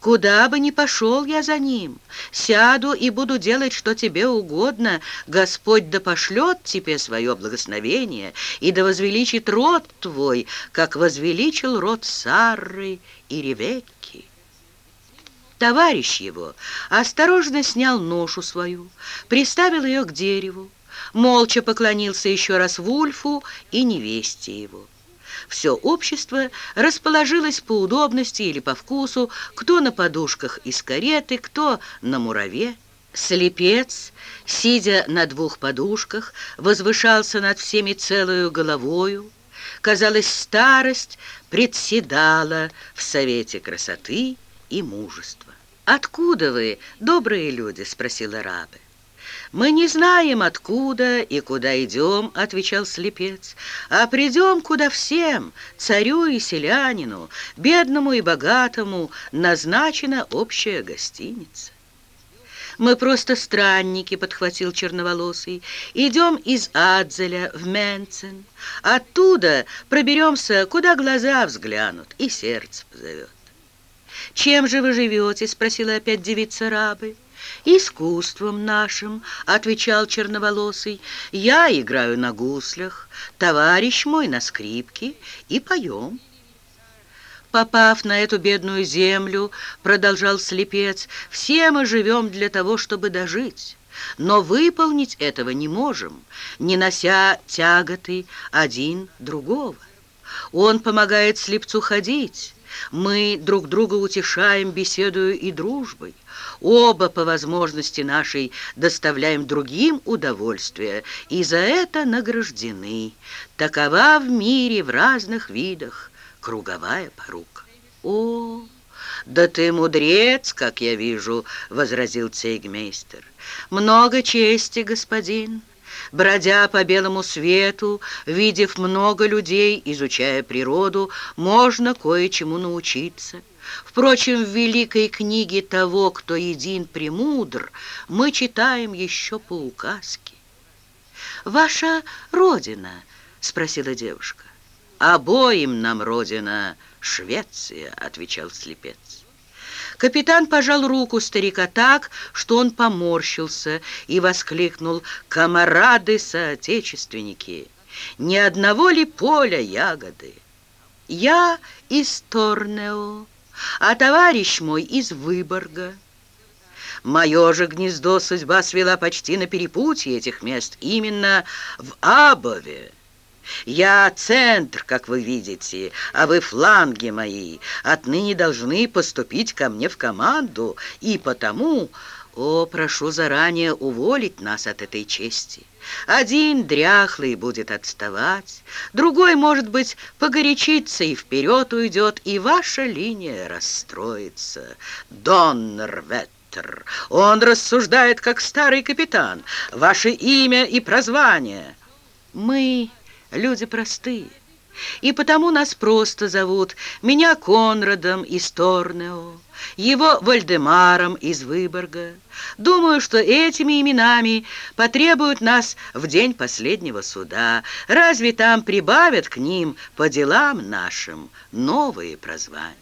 Куда бы ни пошел я за ним, сяду и буду делать, что тебе угодно. Господь да пошлет тебе свое благословение и да возвеличит род твой, как возвеличил род Сарры и Ревекки. Товарищ его осторожно снял ношу свою, приставил ее к дереву, молча поклонился еще раз Вульфу и невесте его. Все общество расположилось по удобности или по вкусу, кто на подушках из кареты, кто на мураве. Слепец, сидя на двух подушках, возвышался над всеми целую головою. Казалось, старость председала в Совете красоты и мужества. «Откуда вы, добрые люди?» — спросила Рабе. «Мы не знаем, откуда и куда идем», — отвечал слепец, «а придем куда всем, царю и селянину, бедному и богатому, назначена общая гостиница». «Мы просто странники», — подхватил черноволосый. «Идем из Адзеля в Менцен. Оттуда проберемся, куда глаза взглянут и сердце позовет». «Чем же вы живете?» — спросила опять девица рабы. «Искусством нашим», — отвечал черноволосый. «Я играю на гуслях, товарищ мой на скрипке и поем». «Попав на эту бедную землю, — продолжал слепец, — все мы живем для того, чтобы дожить». Но выполнить этого не можем, не нося тяготы один другого. Он помогает слепцу ходить, мы друг друга утешаем беседою и дружбой. Оба по возможности нашей доставляем другим удовольствие, и за это награждены. Такова в мире в разных видах круговая порука. О, да ты мудрец, как я вижу, возразил цейгмейстер. Много чести, господин. Бродя по белому свету, видев много людей, изучая природу, можно кое-чему научиться. Впрочем, в великой книге того, кто един премудр, мы читаем еще по указке. «Ваша родина?» — спросила девушка. «Обоим нам родина Швеция», — отвечал слепец. Капитан пожал руку старика так, что он поморщился и воскликнул «Камарады-соотечественники! Ни одного ли поля ягоды? Я из Торнео, а товарищ мой из Выборга». Мое же гнездо судьба свела почти на перепутье этих мест, именно в Абове. Я центр, как вы видите, а вы фланги мои. Отныне должны поступить ко мне в команду, и потому... О, прошу заранее уволить нас от этой чести. Один дряхлый будет отставать, другой, может быть, погорячится и вперед уйдет, и ваша линия расстроится. Доннерветтер, он рассуждает, как старый капитан, ваше имя и прозвание. Мы люди простые, и потому нас просто зовут. Меня Конрадом из Торнео, его Вальдемаром из Выборга. Думаю, что этими именами потребуют нас в день последнего суда. Разве там прибавят к ним по делам нашим новые прозвания?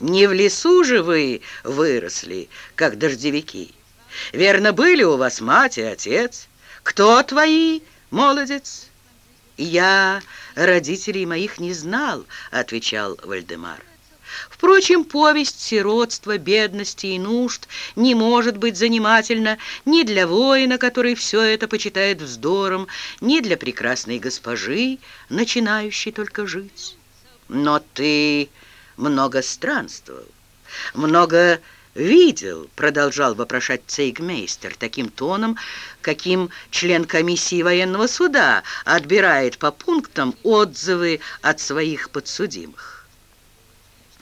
Не в лесу же вы выросли, как дождевики. Верно, были у вас мать и отец. Кто твои, молодец?» «Я родителей моих не знал», — отвечал Вальдемар. Впрочем, повесть сиротства, бедности и нужд не может быть занимательна ни для воина, который все это почитает вздором, ни для прекрасной госпожи, начинающей только жить. Но ты много странствовал, много «Видел», — продолжал вопрошать цейгмейстер таким тоном, каким член комиссии военного суда отбирает по пунктам отзывы от своих подсудимых.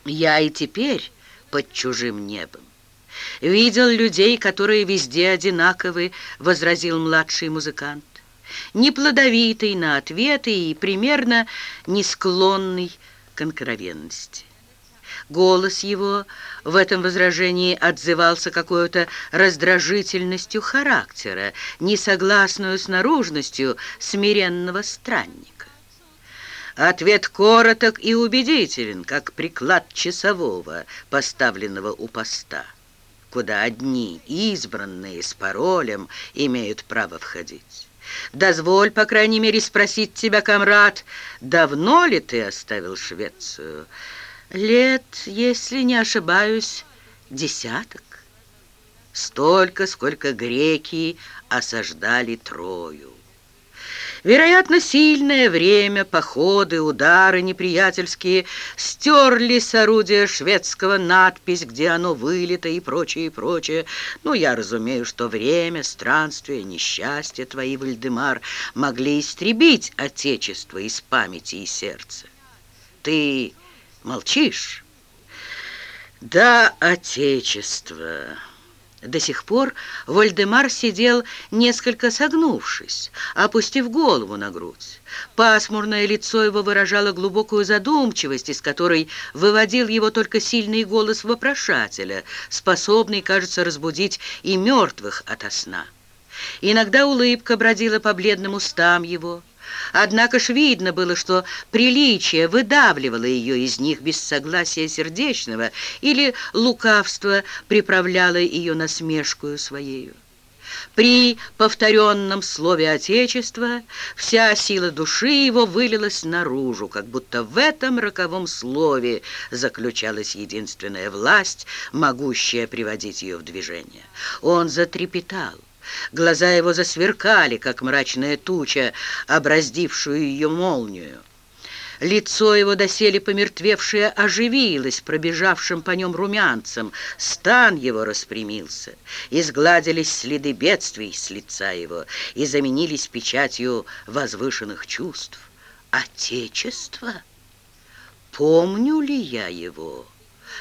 «Я и теперь под чужим небом. Видел людей, которые везде одинаковы», — возразил младший музыкант. «Неплодовитый на ответы и примерно не склонный к откровенности». Голос его в этом возражении отзывался какой-то раздражительностью характера, несогласную с наружностью смиренного странника. Ответ короток и убедителен, как приклад часового, поставленного у поста, куда одни избранные с паролем имеют право входить. Дозволь, по крайней мере, спросить тебя, комрад, давно ли ты оставил Швецию? Лет, если не ошибаюсь, десяток. Столько, сколько греки осаждали Трою. Вероятно, сильное время, походы, удары неприятельские стерли с орудия шведского надпись, где оно вылито и прочее, и прочее. Ну, я разумею, что время, странствия, несчастье твои, Вальдемар, могли истребить Отечество из памяти и сердца. Ты Молчишь? Да, Отечество. До сих пор Вольдемар сидел, несколько согнувшись, опустив голову на грудь. Пасмурное лицо его выражало глубокую задумчивость, из которой выводил его только сильный голос вопрошателя, способный, кажется, разбудить и мертвых ото сна. Иногда улыбка бродила по бледным устам его, Однако ж видно было, что приличие выдавливало ее из них без согласия сердечного или лукавство приправляло ее насмешкую своею. При повторенном слове «Отечество» вся сила души его вылилась наружу, как будто в этом роковом слове заключалась единственная власть, могущая приводить ее в движение. Он затрепетал. Глаза его засверкали, как мрачная туча, образдившую ее молнию. Лицо его доселе помертвевшее оживилось пробежавшим по нем румянцем, стан его распрямился, изгладились следы бедствий с лица его и заменились печатью возвышенных чувств. Отечество? Помню ли я его?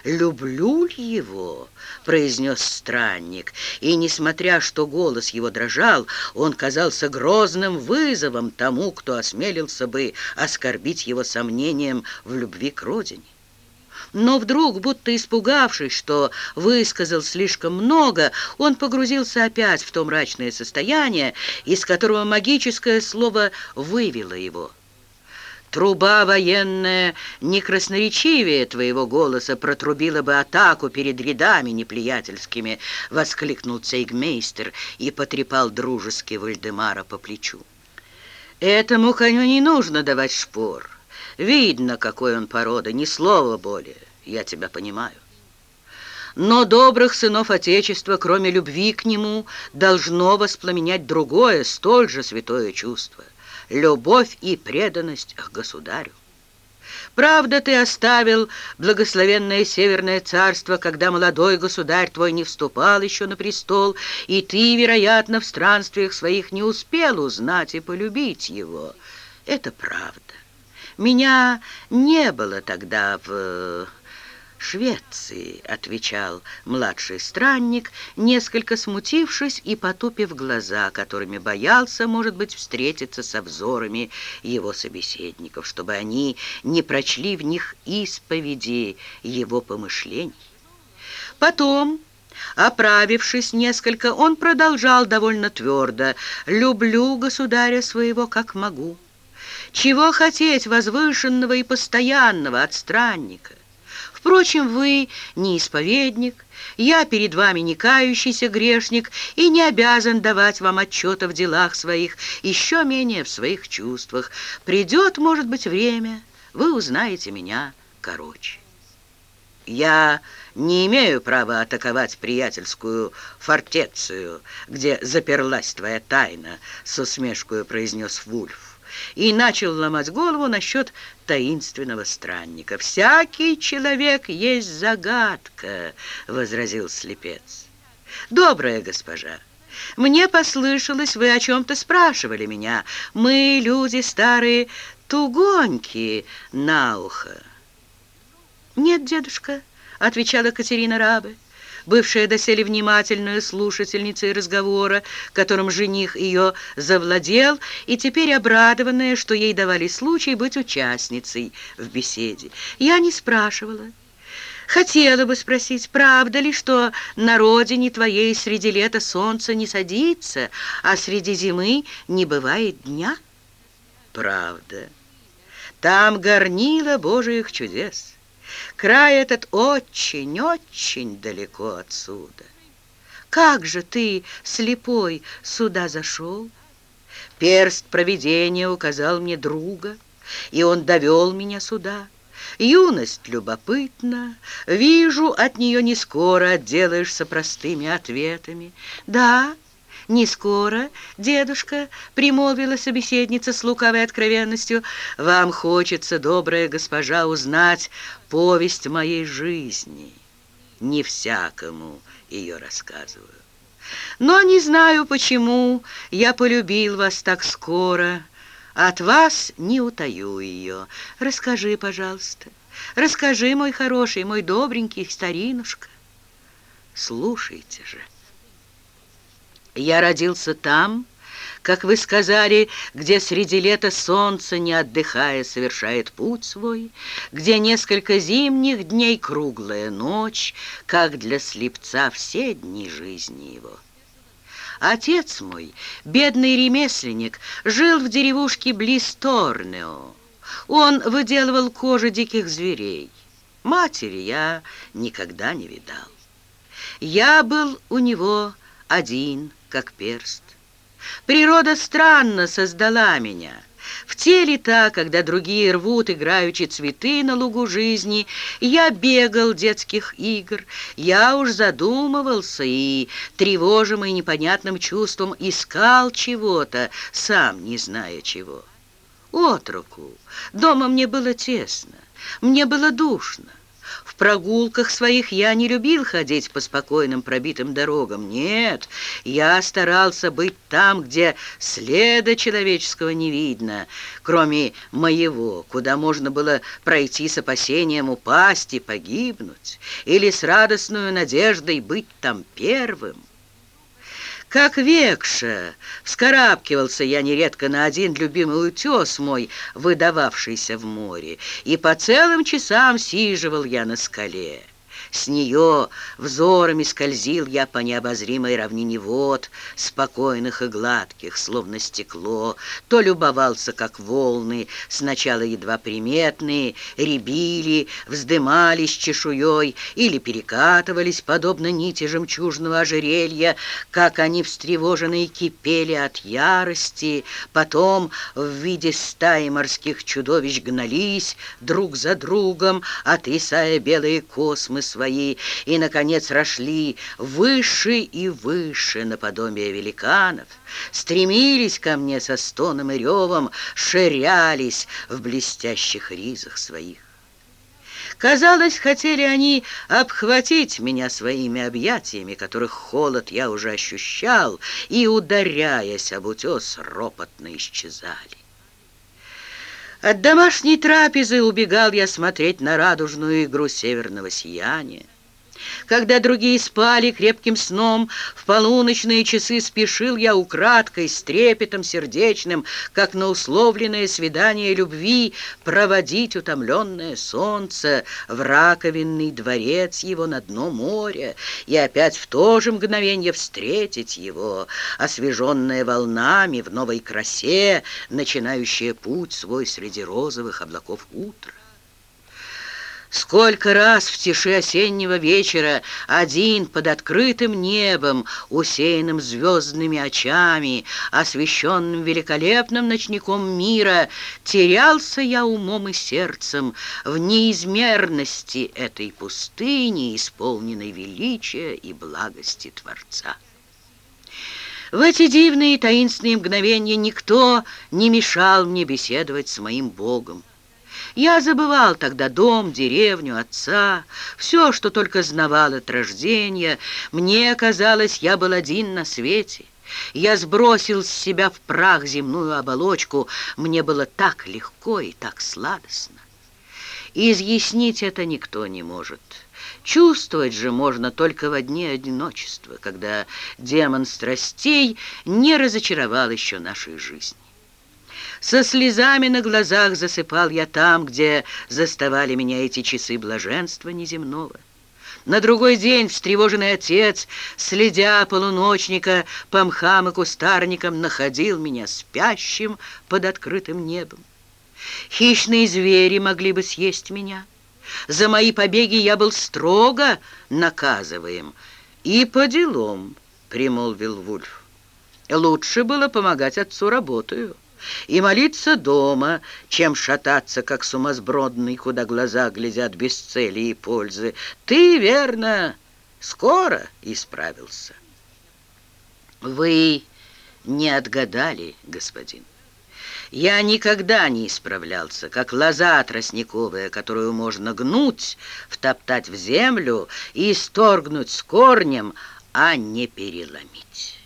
«Люблю ли его?» — произнес странник, и, несмотря что голос его дрожал, он казался грозным вызовом тому, кто осмелился бы оскорбить его сомнением в любви к родине. Но вдруг, будто испугавшись, что высказал слишком много, он погрузился опять в то мрачное состояние, из которого магическое слово вывело его — Труба военная не красноречивее твоего голоса протрубила бы атаку перед рядами неприятельскими, воскликнул цейгмейстер и потрепал дружески Вальдемара по плечу. Этому коню не нужно давать шпор. Видно, какой он порода, ни слова более. Я тебя понимаю. Но добрых сынов Отечества, кроме любви к нему, должно воспламенять другое, столь же святое чувство любовь и преданность к государю. Правда, ты оставил благословенное Северное Царство, когда молодой государь твой не вступал еще на престол, и ты, вероятно, в странствиях своих не успел узнать и полюбить его. Это правда. Меня не было тогда в... Швеции», — отвечал младший странник, несколько смутившись и потупив глаза, которыми боялся, может быть, встретиться со взорами его собеседников, чтобы они не прочли в них исповеди его помышлений. Потом... Оправившись несколько, он продолжал довольно твердо «Люблю государя своего, как могу». Чего хотеть возвышенного и постоянного от странника? Впрочем, вы не исповедник, я перед вами не кающийся грешник и не обязан давать вам отчета в делах своих, еще менее в своих чувствах. Придет, может быть, время, вы узнаете меня короче. Я не имею права атаковать приятельскую фортецию, где заперлась твоя тайна, с усмешкой произнес Вульф и начал ломать голову насчет таинственного странника. «Всякий человек есть загадка», — возразил слепец. «Добрая госпожа, мне послышалось, вы о чем-то спрашивали меня. Мы, люди старые, тугоньки на ухо». «Нет, дедушка», — отвечала Катерина Рабы бывшая доселе внимательной слушательницей разговора, которым жених ее завладел, и теперь обрадованная, что ей давали случай быть участницей в беседе. Я не спрашивала. Хотела бы спросить, правда ли, что на родине твоей среди лета солнце не садится, а среди зимы не бывает дня? Правда. Там горнило Божиих чудес. Край этот очень-очень далеко отсюда. Как же ты, слепой, сюда зашел? Перст провидения указал мне друга, и он довел меня сюда. Юность любопытна, вижу, от нее не скоро отделаешься простыми ответами. Да, «Не скоро, дедушка», — примолвила собеседница с лукавой откровенностью, «вам хочется, добрая госпожа, узнать повесть моей жизни. Не всякому ее рассказываю. Но не знаю, почему я полюбил вас так скоро. От вас не утаю ее. Расскажи, пожалуйста, расскажи, мой хороший, мой добренький старинушка. Слушайте же». Я родился там, как вы сказали, где среди лета солнце, не отдыхая, совершает путь свой, где несколько зимних дней круглая ночь, как для слепца все дни жизни его. Отец мой, бедный ремесленник, жил в деревушке близ Торнео. Он выделывал кожу диких зверей. Матери я никогда не видал. Я был у него один, как перст. Природа странно создала меня. В те лета, когда другие рвут играючи цветы на лугу жизни, я бегал детских игр, я уж задумывался и, тревожимый непонятным чувством, искал чего-то, сам не зная чего. от руку. Дома мне было тесно, мне было душно. В прогулках своих я не любил ходить по спокойным пробитым дорогам. Нет, я старался быть там, где следа человеческого не видно, кроме моего, куда можно было пройти с опасением упасть и погибнуть, или с радостной надеждой быть там первым. Как векша, вскарабкивался я нередко на один любимый утес мой, выдававшийся в море, и по целым часам сиживал я на скале. С нее взорами скользил я по необозримой равнине вод, спокойных и гладких, словно стекло, то любовался, как волны, сначала едва приметные, рябили, вздымались чешуей или перекатывались, подобно нити жемчужного ожерелья, как они встревоженные кипели от ярости, потом в виде стаи морских чудовищ гнались друг за другом, отрисая белые космы свои, свои и, наконец, росли выше и выше наподобие великанов, стремились ко мне со стоном и ревом, ширялись в блестящих ризах своих. Казалось, хотели они обхватить меня своими объятиями, которых холод я уже ощущал, и, ударяясь об утес, ропотно исчезали. От домашней трапезы убегал я смотреть на радужную игру северного сияния. Когда другие спали крепким сном, в полуночные часы спешил я украдкой, с трепетом сердечным, как на условленное свидание любви, проводить утомленное солнце в раковинный дворец его на дно моря и опять в то же мгновенье встретить его, освеженное волнами в новой красе, начинающее путь свой среди розовых облаков утра. Сколько раз в тиши осеннего вечера один под открытым небом, усеянным звездными очами, освещенным великолепным ночником мира, терялся я умом и сердцем в неизмерности этой пустыни, исполненной величия и благости Творца. В эти дивные таинственные мгновения никто не мешал мне беседовать с моим Богом. Я забывал тогда дом, деревню, отца, все, что только знавал от рождения. Мне казалось, я был один на свете. Я сбросил с себя в прах земную оболочку. Мне было так легко и так сладостно. Изъяснить это никто не может. Чувствовать же можно только в дне одиночества, когда демон страстей не разочаровал еще нашей жизни. Со слезами на глазах засыпал я там, где заставали меня эти часы блаженства неземного. На другой день встревоженный отец, следя полуночника по мхам и кустарникам, находил меня спящим под открытым небом. Хищные звери могли бы съесть меня. За мои побеги я был строго наказываем. И по делам, примолвил Вульф. Лучше было помогать отцу работаю и молиться дома, чем шататься, как сумасбродный, куда глаза глядят без цели и пользы. Ты, верно, скоро исправился. Вы не отгадали, господин. Я никогда не исправлялся, как лоза тростниковая, которую можно гнуть, втоптать в землю и сторгнуть с корнем, а не переломить.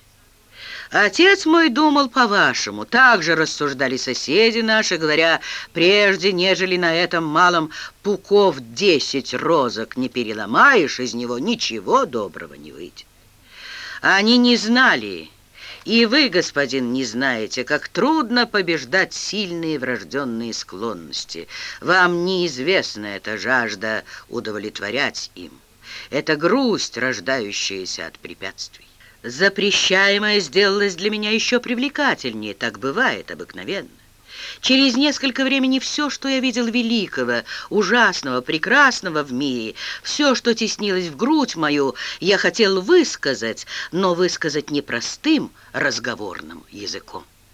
Отец мой думал по-вашему. Так же рассуждали соседи наши, говоря, прежде, нежели на этом малом пуков десять розок не переломаешь, из него ничего доброго не выйдет. Они не знали, и вы, господин, не знаете, как трудно побеждать сильные врожденные склонности. Вам неизвестна эта жажда удовлетворять им. Это грусть, рождающаяся от препятствий. Запрещаемое сделалось для меня еще привлекательнее, так бывает обыкновенно. Через несколько времени все, что я видел великого, ужасного, прекрасного в мире, все, что теснилось в грудь мою, я хотел высказать, но высказать непростым разговорным языком.